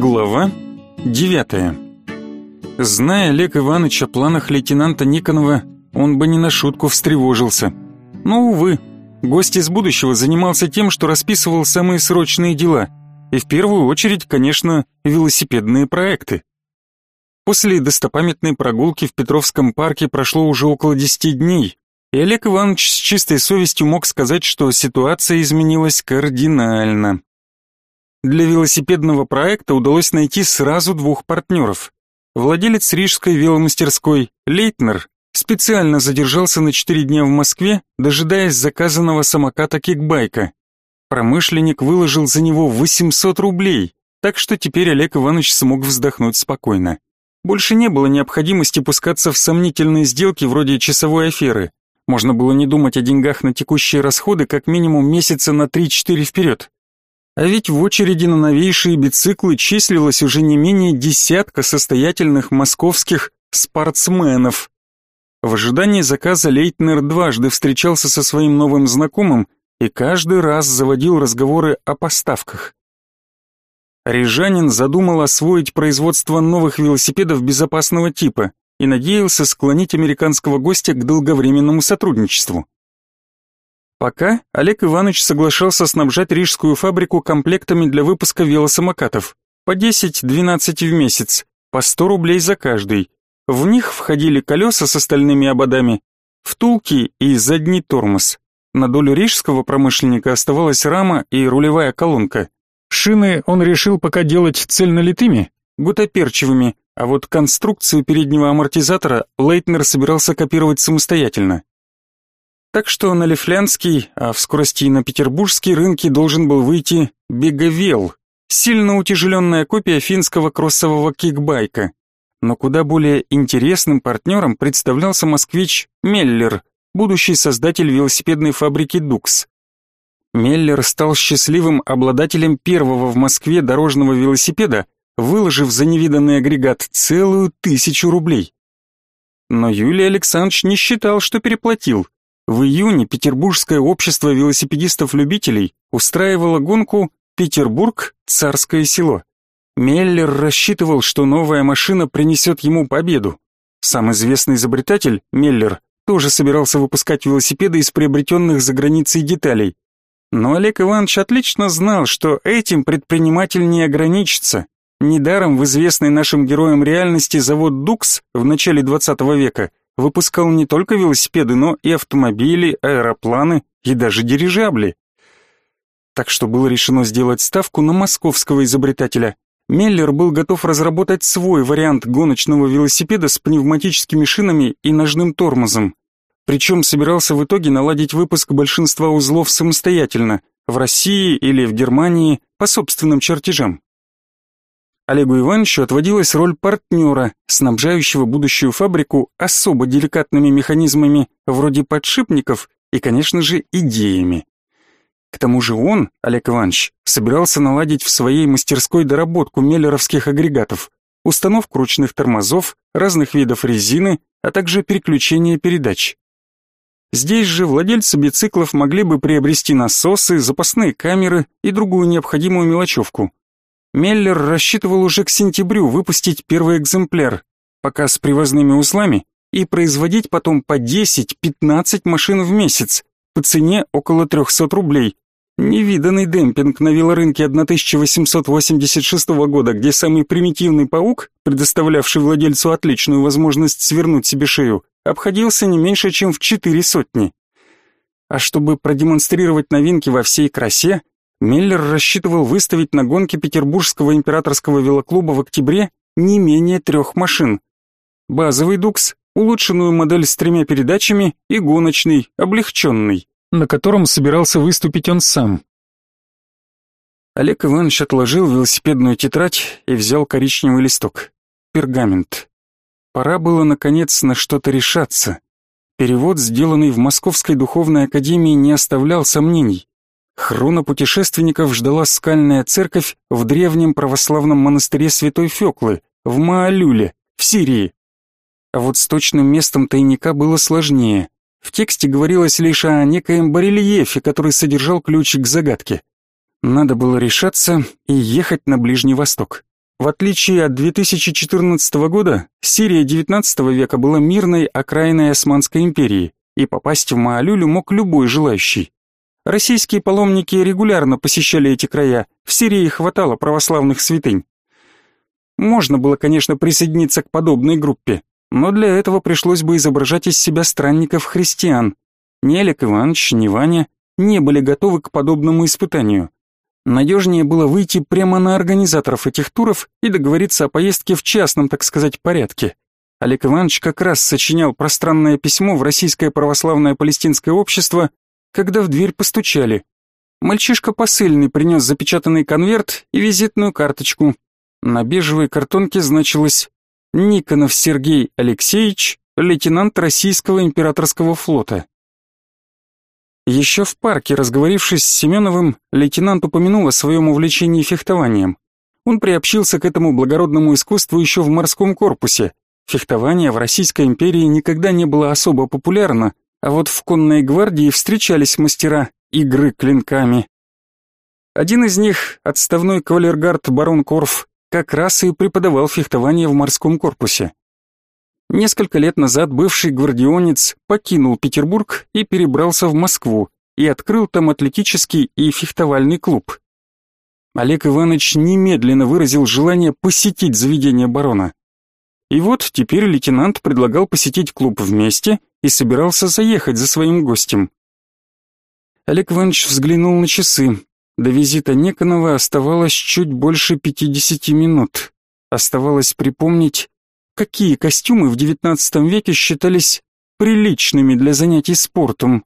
Глава девятая. Зная Олег Иванович о планах лейтенанта Никонова, он бы не на шутку встревожился. Но, увы, гость из будущего занимался тем, что расписывал самые срочные дела, и в первую очередь, конечно, велосипедные проекты. После достопамятной прогулки в Петровском парке прошло уже около десяти дней, и Олег Иванович с чистой совестью мог сказать, что ситуация изменилась кардинально. Для велосипедного проекта удалось найти сразу двух партнеров. Владелец рижской веломастерской Лейтнер специально задержался на четыре дня в Москве, дожидаясь заказанного самоката кикбайка. Промышленник выложил за него 800 рублей, так что теперь Олег Иванович смог вздохнуть спокойно. Больше не было необходимости пускаться в сомнительные сделки вроде часовой аферы. Можно было не думать о деньгах на текущие расходы как минимум месяца на 3-4 вперед. А ведь в очереди на новейшие бициклы числилось уже не менее десятка состоятельных московских спортсменов. В ожидании заказа Лейтнер дважды встречался со своим новым знакомым и каждый раз заводил разговоры о поставках. Рижанин задумал освоить производство новых велосипедов безопасного типа и надеялся склонить американского гостя к долговременному сотрудничеству. Пока Олег Иванович соглашался снабжать рижскую фабрику комплектами для выпуска велосамокатов. По 10-12 в месяц, по 100 рублей за каждый. В них входили колеса с остальными ободами, втулки и задний тормоз. На долю рижского промышленника оставалась рама и рулевая колонка. Шины он решил пока делать цельнолитыми, гутоперчивыми, а вот конструкцию переднего амортизатора Лейтнер собирался копировать самостоятельно. Так что на Лифлянский, а в скорости и на Петербургский рынки должен был выйти Беговел, сильно утяжеленная копия финского кроссового кикбайка. Но куда более интересным партнером представлялся москвич Меллер, будущий создатель велосипедной фабрики «Дукс». Меллер стал счастливым обладателем первого в Москве дорожного велосипеда, выложив за невиданный агрегат целую тысячу рублей. Но Юлий Александрович не считал, что переплатил. В июне Петербургское общество велосипедистов-любителей устраивало гонку «Петербург. Царское село». Меллер рассчитывал, что новая машина принесет ему победу. Сам известный изобретатель, Меллер, тоже собирался выпускать велосипеды из приобретенных за границей деталей. Но Олег Иванович отлично знал, что этим предприниматель не ограничится. Недаром в известной нашим героям реальности завод «Дукс» в начале 20 века выпускал не только велосипеды, но и автомобили, аэропланы и даже дирижабли. Так что было решено сделать ставку на московского изобретателя. Меллер был готов разработать свой вариант гоночного велосипеда с пневматическими шинами и ножным тормозом. Причем собирался в итоге наладить выпуск большинства узлов самостоятельно, в России или в Германии, по собственным чертежам. Олегу Ивановичу отводилась роль партнера, снабжающего будущую фабрику особо деликатными механизмами вроде подшипников и, конечно же, идеями. К тому же он, Олег Иванович, собирался наладить в своей мастерской доработку меллеровских агрегатов, установку ручных тормозов, разных видов резины, а также переключение передач. Здесь же владельцы бициклов могли бы приобрести насосы, запасные камеры и другую необходимую мелочевку. Меллер рассчитывал уже к сентябрю выпустить первый экземпляр, пока с привозными узлами, и производить потом по 10-15 машин в месяц по цене около 300 рублей. Невиданный демпинг на велорынке 1886 года, где самый примитивный паук, предоставлявший владельцу отличную возможность свернуть себе шею, обходился не меньше, чем в четыре сотни. А чтобы продемонстрировать новинки во всей красе, Миллер рассчитывал выставить на гонке Петербургского императорского велоклуба в октябре не менее трех машин. Базовый «Дукс», улучшенную модель с тремя передачами и гоночный, облегченный, на котором собирался выступить он сам. Олег Иванович отложил велосипедную тетрадь и взял коричневый листок. Пергамент. Пора было, наконец, на что-то решаться. Перевод, сделанный в Московской духовной академии, не оставлял сомнений. Хрона путешественников ждала скальная церковь в древнем православном монастыре Святой Феклы, в Маалюле, в Сирии. А вот с точным местом тайника было сложнее. В тексте говорилось лишь о некоем барельефе, который содержал ключ к загадке. Надо было решаться и ехать на Ближний Восток. В отличие от 2014 года, Сирия XIX века была мирной окраиной Османской империи, и попасть в Маалюлю мог любой желающий. Российские паломники регулярно посещали эти края, в Сирии хватало православных святынь. Можно было, конечно, присоединиться к подобной группе, но для этого пришлось бы изображать из себя странников-христиан. Ни Олег Иванович, ни Ваня не были готовы к подобному испытанию. Надежнее было выйти прямо на организаторов этих туров и договориться о поездке в частном, так сказать, порядке. Олег Иванович как раз сочинял пространное письмо в Российское православное палестинское общество, когда в дверь постучали. Мальчишка посыльный принес запечатанный конверт и визитную карточку. На бежевой картонке значилось «Никонов Сергей Алексеевич, лейтенант Российского императорского флота». Еще в парке, разговорившись с Семеновым, лейтенант упомянул о своем увлечении фехтованием. Он приобщился к этому благородному искусству еще в морском корпусе. Фехтование в Российской империи никогда не было особо популярно, а вот в конной гвардии встречались мастера игры клинками. Один из них, отставной кавалергард барон Корф, как раз и преподавал фехтование в морском корпусе. Несколько лет назад бывший гвардионец покинул Петербург и перебрался в Москву и открыл там атлетический и фехтовальный клуб. Олег Иванович немедленно выразил желание посетить заведение барона. И вот теперь лейтенант предлагал посетить клуб вместе и собирался заехать за своим гостем. Олег Иванович взглянул на часы. До визита Неконова оставалось чуть больше пятидесяти минут. Оставалось припомнить, какие костюмы в XIX веке считались приличными для занятий спортом.